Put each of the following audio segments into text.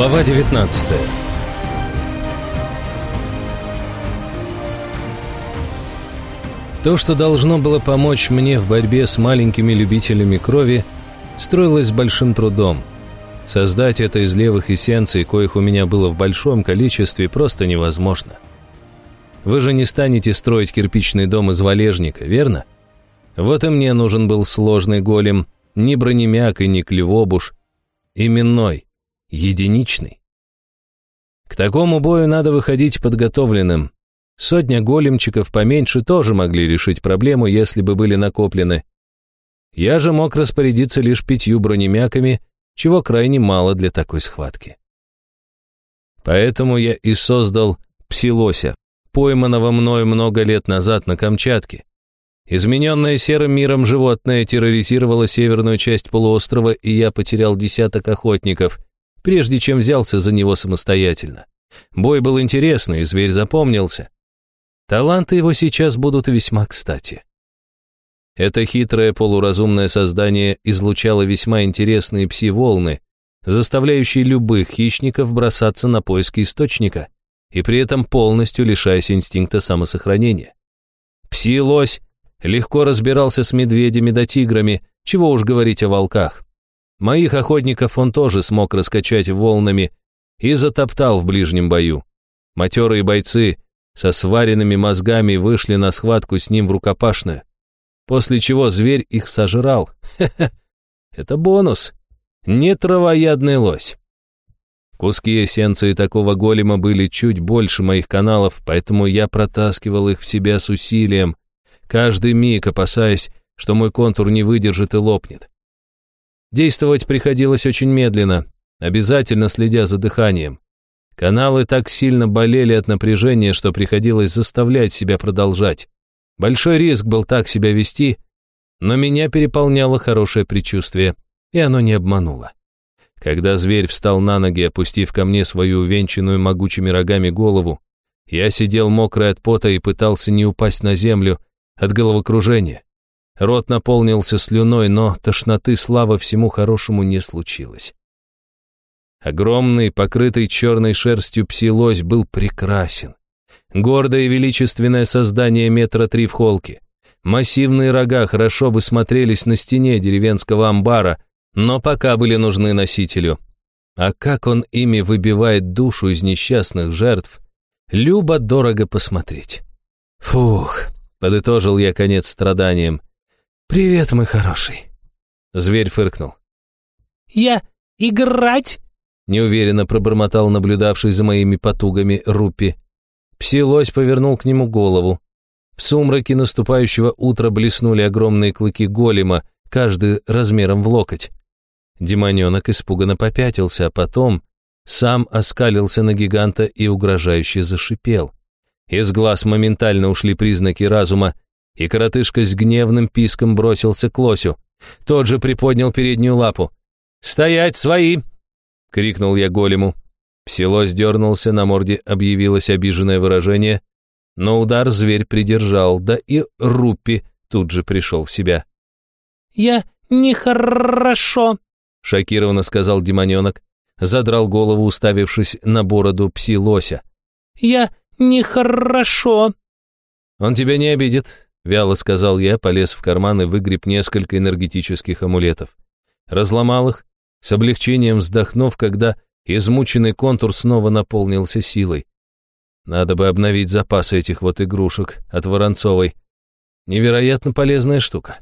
Глава 19 То, что должно было помочь мне в борьбе с маленькими любителями крови, строилось с большим трудом. Создать это из левых эссенций, коих у меня было в большом количестве, просто невозможно. Вы же не станете строить кирпичный дом из валежника, верно? Вот и мне нужен был сложный голем, ни бронемяк и ни клевобуш, именной, единичный. К такому бою надо выходить подготовленным. Сотня големчиков поменьше тоже могли решить проблему, если бы были накоплены. Я же мог распорядиться лишь пятью бронемяками, чего крайне мало для такой схватки. Поэтому я и создал псилося, пойманного мною много лет назад на Камчатке. Измененное серым миром животное терроризировало северную часть полуострова, и я потерял десяток охотников, прежде чем взялся за него самостоятельно. Бой был интересный, зверь запомнился. Таланты его сейчас будут весьма кстати. Это хитрое полуразумное создание излучало весьма интересные пси-волны, заставляющие любых хищников бросаться на поиски источника, и при этом полностью лишаясь инстинкта самосохранения. Пси-лось легко разбирался с медведями да тиграми, чего уж говорить о волках. Моих охотников он тоже смог раскачать волнами и затоптал в ближнем бою. Матерые бойцы со сваренными мозгами вышли на схватку с ним в рукопашную, после чего зверь их сожрал. Хе-хе, это бонус. Не травоядный лось. Куски эссенции такого голема были чуть больше моих каналов, поэтому я протаскивал их в себя с усилием, каждый миг опасаясь, что мой контур не выдержит и лопнет. Действовать приходилось очень медленно, обязательно следя за дыханием. Каналы так сильно болели от напряжения, что приходилось заставлять себя продолжать. Большой риск был так себя вести, но меня переполняло хорошее предчувствие, и оно не обмануло. Когда зверь встал на ноги, опустив ко мне свою увенчанную могучими рогами голову, я сидел мокрый от пота и пытался не упасть на землю, от головокружения. Рот наполнился слюной, но тошноты, слава всему хорошему, не случилось. Огромный, покрытый черной шерстью псилось был прекрасен. Гордое и величественное создание метра три в холке. Массивные рога хорошо бы смотрелись на стене деревенского амбара, но пока были нужны носителю. А как он ими выбивает душу из несчастных жертв, любо дорого посмотреть. Фух, Подытожил я конец страданиям. «Привет, мой хороший». Зверь фыркнул. «Я играть?» Неуверенно пробормотал наблюдавший за моими потугами Рупи. Псилось повернул к нему голову. В сумраке наступающего утра блеснули огромные клыки голема, каждый размером в локоть. Демоненок испуганно попятился, а потом сам оскалился на гиганта и угрожающе зашипел. Из глаз моментально ушли признаки разума, и коротышка с гневным писком бросился к лосю. Тот же приподнял переднюю лапу. «Стоять, свои!» — крикнул я голему. Псилось дернулся, на морде объявилось обиженное выражение, но удар зверь придержал, да и Руппи тут же пришел в себя. «Я нехорошо», — шокированно сказал демоненок, задрал голову, уставившись на бороду пси-лося. «Я нехорошо». «Он тебя не обидит», — вяло сказал я, полез в карман и выгреб несколько энергетических амулетов. Разломал их, с облегчением вздохнув, когда измученный контур снова наполнился силой. Надо бы обновить запасы этих вот игрушек от Воронцовой. Невероятно полезная штука.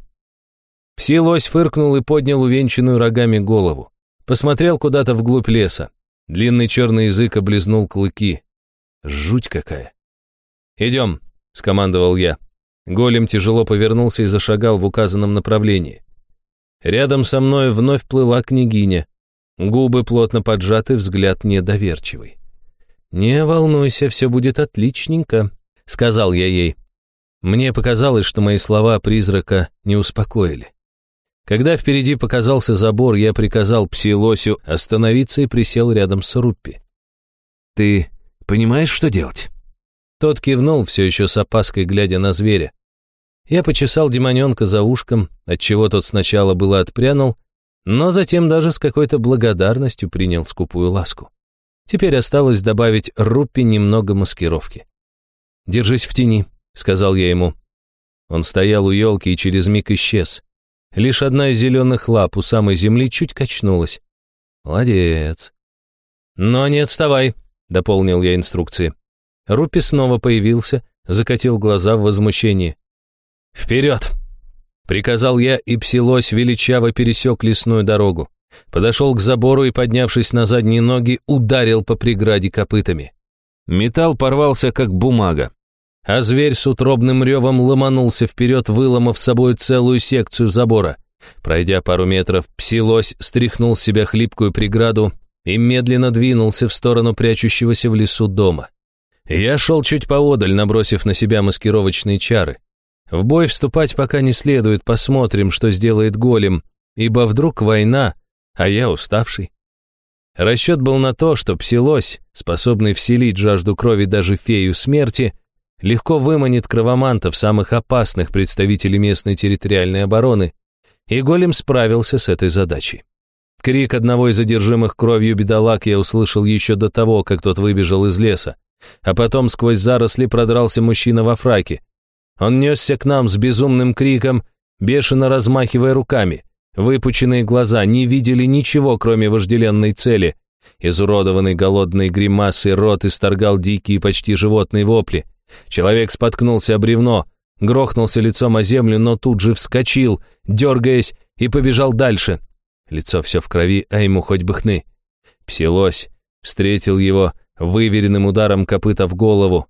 Пси-лось фыркнул и поднял увенчанную рогами голову. Посмотрел куда-то вглубь леса. Длинный черный язык облизнул клыки. Жуть какая. «Идем», — скомандовал я. Голем тяжело повернулся и зашагал в указанном направлении. Рядом со мной вновь плыла княгиня. Губы плотно поджаты, взгляд недоверчивый. «Не волнуйся, все будет отличненько», — сказал я ей. Мне показалось, что мои слова призрака не успокоили. Когда впереди показался забор, я приказал пси-лосю остановиться и присел рядом с Руппи. «Ты Понимаешь, что делать?» Тот кивнул, все еще с опаской глядя на зверя. Я почесал демоненка за ушком, отчего тот сначала было отпрянул, но затем даже с какой-то благодарностью принял скупую ласку. Теперь осталось добавить Руппи немного маскировки. «Держись в тени», — сказал я ему. Он стоял у елки и через миг исчез. Лишь одна из зеленых лап у самой земли чуть качнулась. «Молодец». «Но не отставай», — дополнил я инструкции. Рупи снова появился, закатил глаза в возмущении. «Вперед!» Приказал я, и псилось величаво пересек лесную дорогу. Подошел к забору и, поднявшись на задние ноги, ударил по преграде копытами. Металл порвался, как бумага. А зверь с утробным ревом ломанулся вперед, выломав собой целую секцию забора. Пройдя пару метров, псилось стряхнул с себя хлипкую преграду и медленно двинулся в сторону прячущегося в лесу дома. Я шел чуть поодаль, набросив на себя маскировочные чары. В бой вступать пока не следует, посмотрим, что сделает голем, ибо вдруг война, а я уставший. Расчет был на то, что псилось, способный вселить жажду крови даже фею смерти, легко выманит кровомантов, самых опасных представителей местной территориальной обороны, и голем справился с этой задачей. Крик одного из задержимых кровью бедолаг я услышал еще до того, как тот выбежал из леса, а потом сквозь заросли продрался мужчина во фраке, он несся к нам с безумным криком, бешено размахивая руками. Выпученные глаза не видели ничего, кроме вожделенной цели. Изуродованный голодной гримасой рот исторгал дикие почти животные вопли. Человек споткнулся о бревно, грохнулся лицом о землю, но тут же вскочил, дергаясь, и побежал дальше. Лицо все в крови, а ему хоть бы хны. Псилось встретил его выверенным ударом копыта в голову,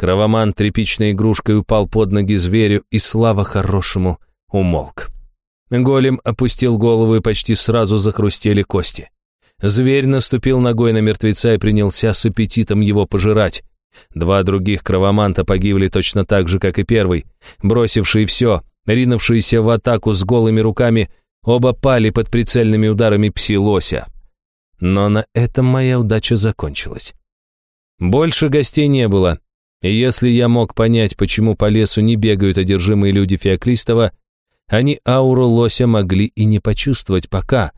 Кровоман тряпичной игрушкой упал под ноги зверю, и слава хорошему умолк. Голем опустил голову, и почти сразу захрустели кости. Зверь наступил ногой на мертвеца и принялся с аппетитом его пожирать. Два других кровоманта погибли точно так же, как и первый. Бросившие все, ринувшиеся в атаку с голыми руками, оба пали под прицельными ударами пси-лося. Но на этом моя удача закончилась. Больше гостей не было, и если я мог понять, почему по лесу не бегают одержимые люди Феоклистова, они ауру лося могли и не почувствовать пока.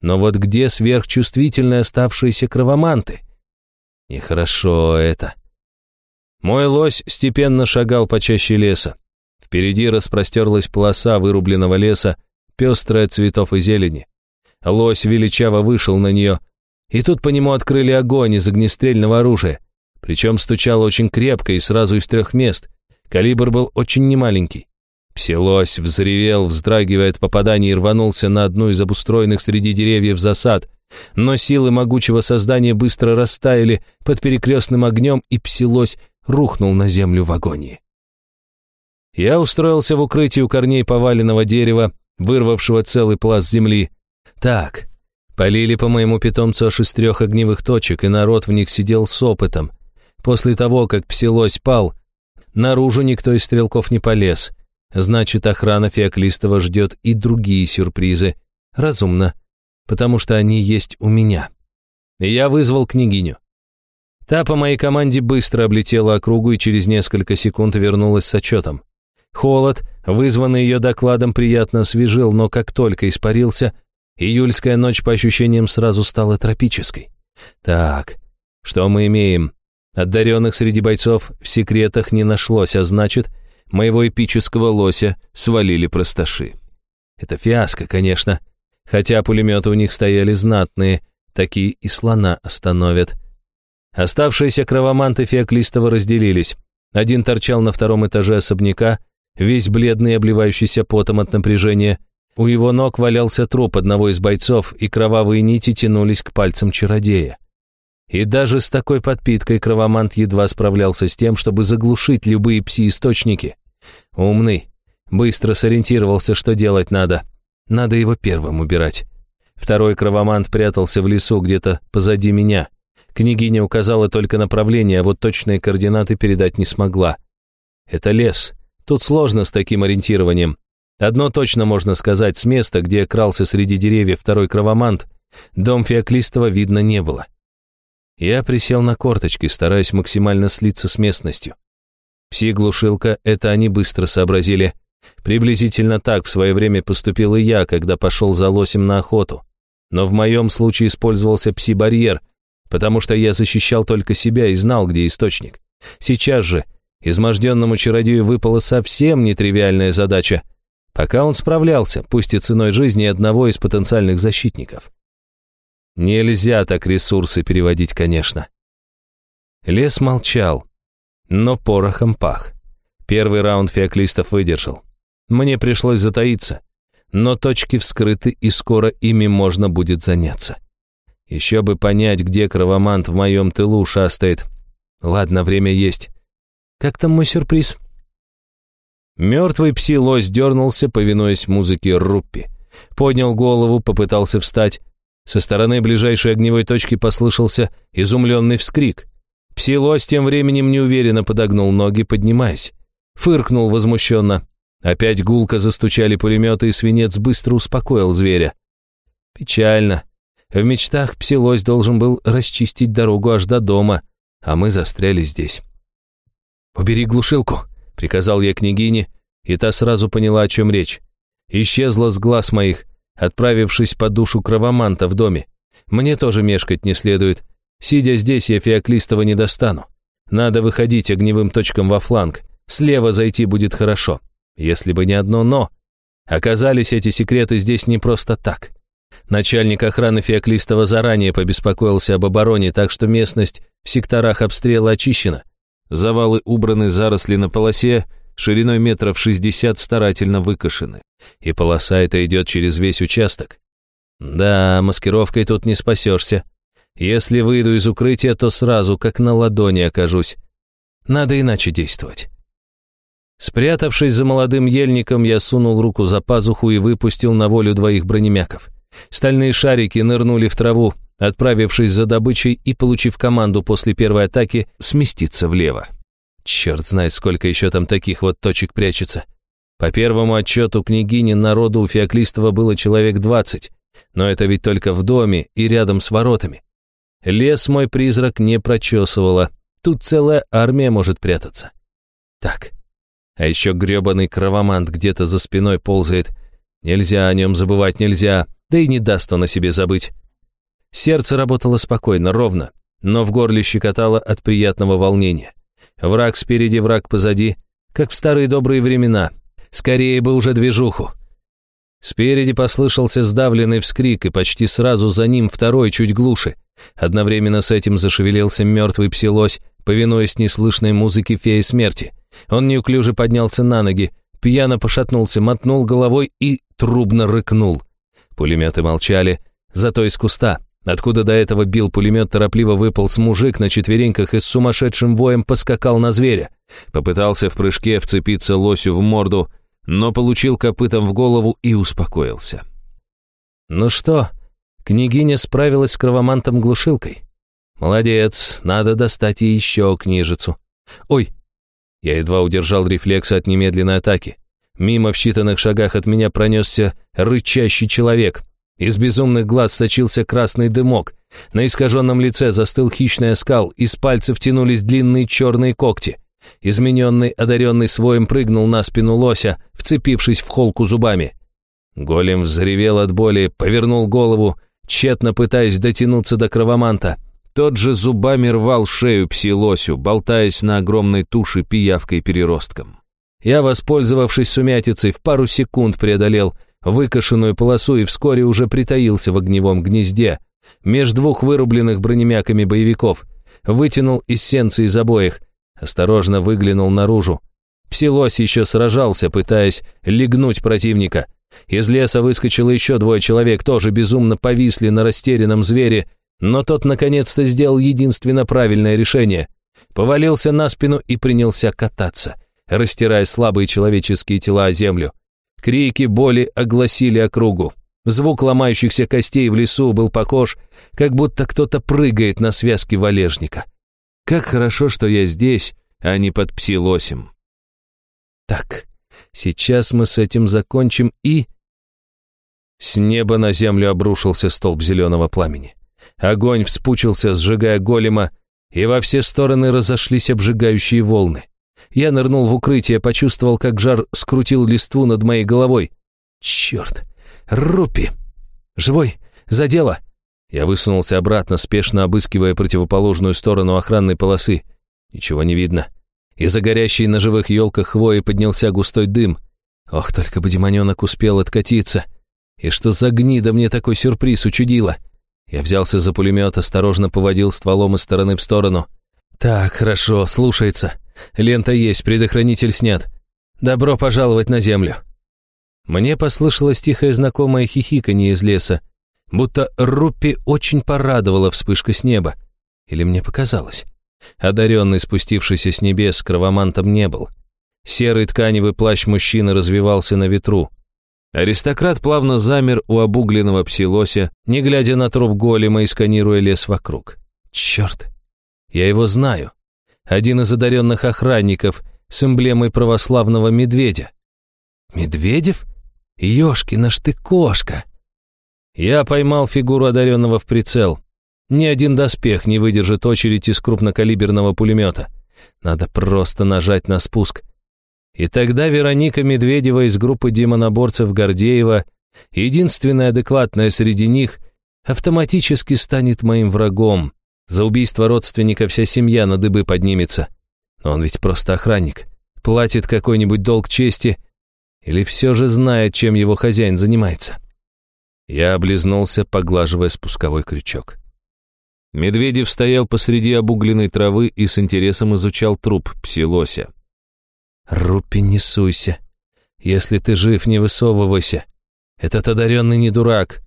Но вот где сверхчувствительные оставшиеся кровоманты? Нехорошо это. Мой лось степенно шагал по чаще леса. Впереди распростерлась полоса вырубленного леса, пестрая цветов и зелени. Лось величаво вышел на нее, и тут по нему открыли огонь из огнестрельного оружия. Причем стучало очень крепко и сразу из трех мест. Калибр был очень немаленький. Пселось взревел, вздрагивая от попаданий, и рванулся на одну из обустроенных среди деревьев засад. Но силы могучего создания быстро растаяли под перекрестным огнем, и Пселось рухнул на землю в агонии. Я устроился в укрытии у корней поваленного дерева, вырвавшего целый пласт земли. Так, полили по моему питомцу аж из трех огневых точек, и народ в них сидел с опытом. После того, как псилось пал, наружу никто из стрелков не полез. Значит, охрана Феоклистова ждет и другие сюрпризы. Разумно, потому что они есть у меня. я вызвал княгиню. Та по моей команде быстро облетела округу и через несколько секунд вернулась с отчетом. Холод, вызванный ее докладом, приятно освежил, но как только испарился, июльская ночь по ощущениям сразу стала тропической. Так, что мы имеем? Одаренных среди бойцов в секретах не нашлось, а значит, моего эпического лося свалили просташи. Это фиаско, конечно. Хотя пулеметы у них стояли знатные, такие и слона остановят. Оставшиеся кровоманты Феоклистова разделились. Один торчал на втором этаже особняка, весь бледный обливающийся потом от напряжения. У его ног валялся труп одного из бойцов, и кровавые нити тянулись к пальцам чародея. И даже с такой подпиткой кровомант едва справлялся с тем, чтобы заглушить любые пси-источники. Умный. Быстро сориентировался, что делать надо. Надо его первым убирать. Второй кровомант прятался в лесу где-то позади меня. Княгиня указала только направление, а вот точные координаты передать не смогла. Это лес. Тут сложно с таким ориентированием. Одно точно можно сказать, с места, где крался среди деревьев второй кровомант, дом Феоклистова видно не было. Я присел на корточки, стараясь максимально слиться с местностью. Пси-глушилка — это они быстро сообразили. Приблизительно так в свое время поступил и я, когда пошел за лосем на охоту. Но в моем случае использовался пси-барьер. потому что я защищал только себя и знал, где источник. Сейчас же изможденному чародею выпала совсем нетривиальная задача. Пока он справлялся, пусть и ценой жизни одного из потенциальных защитников. Нельзя так ресурсы переводить, конечно. Лес молчал, но порохом пах. Первый раунд феоклистов выдержал. Мне пришлось затаиться, но точки вскрыты, и скоро ими можно будет заняться. Еще бы понять, где кровомант в моем тылу шастает. Ладно, время есть. Как там мой сюрприз? Мертвый пси-лось дернулся, повинуясь музыке Руппи. Поднял голову, попытался встать. Со стороны ближайшей огневой точки послышался изумленный вскрик. Пси-лось тем временем неуверенно подогнул ноги, поднимаясь. Фыркнул возмущенно. Опять гулко застучали пулеметы, и свинец быстро успокоил зверя. Печально. В мечтах псилось должен был расчистить дорогу аж до дома, а мы застряли здесь. «Убери глушилку», — приказал я княгине, и та сразу поняла, о чем речь. Исчезла с глаз моих, отправившись по душу кровоманта в доме. Мне тоже мешкать не следует. Сидя здесь, я Феоклистова не достану. Надо выходить огневым точкам во фланг. Слева зайти будет хорошо. Если бы не одно «но». Оказались эти секреты здесь не просто так. Начальник охраны Феоклистова заранее побеспокоился об обороне, так что местность в секторах обстрела очищена. Завалы убраны, заросли на полосе, шириной метров 60 старательно выкошены. И полоса эта идет через весь участок. Да, маскировкой тут не спасешься. Если выйду из укрытия, то сразу, как на ладони окажусь. Надо иначе действовать. Спрятавшись за молодым ельником, я сунул руку за пазуху и выпустил на волю двоих бронемяков. Стальные шарики нырнули в траву, отправившись за добычей и получив команду после первой атаки сместиться влево. Черт знает, сколько еще там таких вот точек прячется. По первому отчету княгини народу у Феоклистова было человек двадцать, но это ведь только в доме и рядом с воротами. Лес мой призрак не прочесывала, тут целая армия может прятаться. Так, а еще гребаный кровомант где-то за спиной ползает. Нельзя о нем забывать, нельзя да и не даст он о себе забыть. Сердце работало спокойно, ровно, но в горле щекотало от приятного волнения. Враг спереди, враг позади, как в старые добрые времена. Скорее бы уже движуху. Спереди послышался сдавленный вскрик, и почти сразу за ним второй, чуть глуше. Одновременно с этим зашевелился мертвый псилось, повинуясь неслышной музыке феи смерти. Он неуклюже поднялся на ноги, пьяно пошатнулся, мотнул головой и трубно рыкнул. Пулеметы молчали, зато из куста, откуда до этого бил пулемет, торопливо выполз мужик на четвереньках и с сумасшедшим воем поскакал на зверя. Попытался в прыжке вцепиться лосю в морду, но получил копытом в голову и успокоился. «Ну что, княгиня справилась с кровомантом-глушилкой? Молодец, надо достать ей еще книжицу. Ой!» Я едва удержал рефлекс от немедленной атаки. Мимо в считанных шагах от меня пронесся рычащий человек. Из безумных глаз сочился красный дымок. На искаженном лице застыл хищный оскал, из пальцев тянулись длинные черные когти. Измененный, одаренный своим прыгнул на спину лося, вцепившись в холку зубами. Голем взревел от боли, повернул голову, тщетно пытаясь дотянуться до кровоманта. Тот же зубами рвал шею пси-лосю, болтаясь на огромной туше пиявкой-переростком. Я, воспользовавшись сумятицей, в пару секунд преодолел выкошенную полосу и вскоре уже притаился в огневом гнезде, меж двух вырубленных бронемяками боевиков, вытянул эссенции из обоих, осторожно выглянул наружу. Псилось еще сражался, пытаясь легнуть противника. Из леса выскочило еще двое человек, тоже безумно повисли на растерянном звере, но тот наконец-то сделал единственно правильное решение. Повалился на спину и принялся кататься растирая слабые человеческие тела о землю. Крики боли огласили округу. Звук ломающихся костей в лесу был похож, как будто кто-то прыгает на связке валежника. Как хорошо, что я здесь, а не под псилосем. Так, сейчас мы с этим закончим и... С неба на землю обрушился столб зеленого пламени. Огонь вспучился, сжигая голема, и во все стороны разошлись обжигающие волны. Я нырнул в укрытие, почувствовал, как жар скрутил листву над моей головой. Черт! Рупи! Живой! За дело! Я высунулся обратно, спешно обыскивая противоположную сторону охранной полосы. Ничего не видно. Из-за горящей на живых елках хвои поднялся густой дым. Ох, только бы демоненок успел откатиться. И что за гнида мне такой сюрприз учудила? Я взялся за пулемет, осторожно поводил стволом из стороны в сторону. Так, хорошо, слушается. Лента есть, предохранитель снят. Добро пожаловать на землю. Мне послышалось тихое знакомое хихиканье из леса, будто Руппи очень порадовала вспышка с неба. Или мне показалось? Одаренный, спустившийся с небес, кровомантом не был. Серый тканевый плащ мужчины развивался на ветру. Аристократ плавно замер у обугленного псилося, не глядя на труп голема и сканируя лес вокруг. Черт, я его знаю. Один из одаренных охранников с эмблемой православного медведя. Медведев? Ёшкина ж ты кошка! Я поймал фигуру одаренного в прицел. Ни один доспех не выдержит очередь из крупнокалиберного пулемета. Надо просто нажать на спуск. И тогда Вероника Медведева из группы демоноборцев Гордеева, единственная адекватная среди них, автоматически станет моим врагом. За убийство родственника вся семья на дыбы поднимется. Но он ведь просто охранник. Платит какой-нибудь долг чести или все же знает, чем его хозяин занимается. Я облизнулся, поглаживая спусковой крючок. Медведев стоял посреди обугленной травы и с интересом изучал труп псилося. «Рупи, не суйся. Если ты жив, не высовывайся. Этот одаренный не дурак.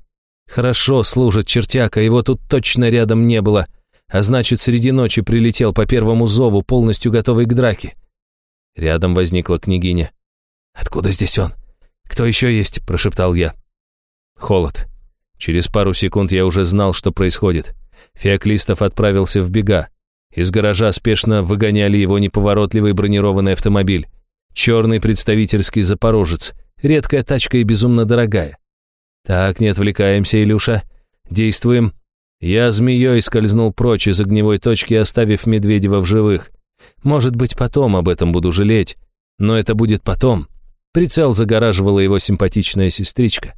Хорошо служит чертяка, его тут точно рядом не было, а значит, среди ночи прилетел по первому зову, полностью готовый к драке». Рядом возникла княгиня. «Откуда здесь он? Кто еще есть?» – прошептал я. Холод. Через пару секунд я уже знал, что происходит. Феоклистов отправился в бега. Из гаража спешно выгоняли его неповоротливый бронированный автомобиль. Черный представительский запорожец. Редкая тачка и безумно дорогая. Так, не отвлекаемся, Илюша. Действуем. Я змеей скользнул прочь из огневой точки, оставив Медведева в живых. Может быть, потом об этом буду жалеть. Но это будет потом. Прицел загораживала его симпатичная сестричка.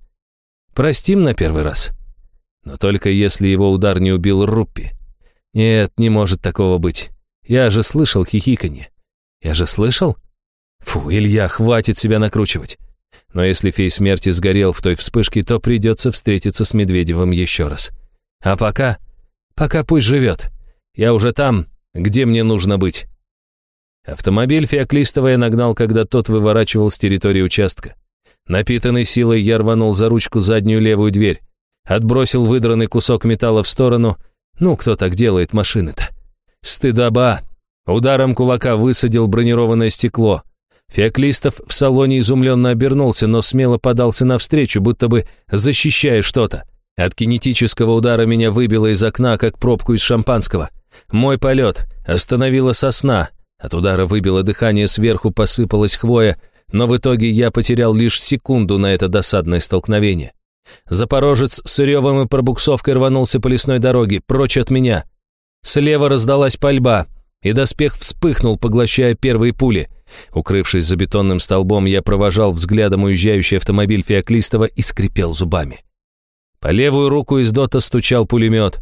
Простим на первый раз. Но только если его удар не убил Руппи. Нет, не может такого быть. Я же слышал хихиканье. Я же слышал? Фу, Илья, хватит себя накручивать. Но если фей смерти сгорел в той вспышке, то придется встретиться с Медведевым еще раз. А пока... Пока пусть живет. Я уже там, где мне нужно быть. Автомобиль Феоклистова я нагнал, когда тот выворачивал с территории участка. Напитанный силой я рванул за ручку заднюю левую дверь. Отбросил выдранный кусок металла в сторону. Ну, кто так делает машины-то? Стыдоба! Ударом кулака высадил бронированное стекло. Феоклистов в салоне изумленно обернулся, но смело подался навстречу, будто бы защищая что-то. От кинетического удара меня выбило из окна, как пробку из шампанского. Мой полет остановила сосна. От удара выбило дыхание, сверху посыпалась хвоя, но в итоге я потерял лишь секунду на это досадное столкновение. Запорожец с ревом и пробуксовкой рванулся по лесной дороге, прочь от меня. Слева раздалась пальба, и доспех вспыхнул, поглощая первые пули. Укрывшись за бетонным столбом, я провожал взглядом уезжающий автомобиль Феоклистова и скрипел зубами. По левую руку из дота стучал пулемет.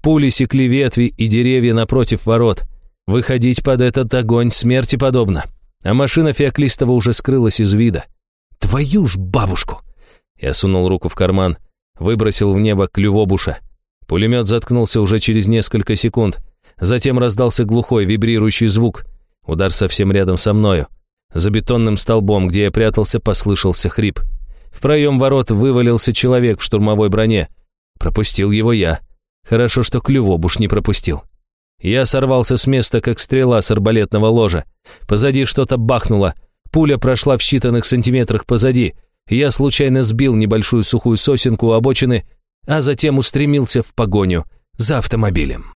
Пули секли ветви и деревья напротив ворот. Выходить под этот огонь смерти подобно а машина Феоклистова уже скрылась из вида. «Твою ж бабушку!» Я сунул руку в карман, выбросил в небо клювобуша. Пулемет заткнулся уже через несколько секунд. Затем раздался глухой, вибрирующий звук. Удар совсем рядом со мною. За бетонным столбом, где я прятался, послышался хрип. В проем ворот вывалился человек в штурмовой броне. Пропустил его я. Хорошо, что клювобуш не пропустил. Я сорвался с места, как стрела с арбалетного ложа. Позади что-то бахнуло. Пуля прошла в считанных сантиметрах позади. Я случайно сбил небольшую сухую сосенку у обочины, а затем устремился в погоню за автомобилем.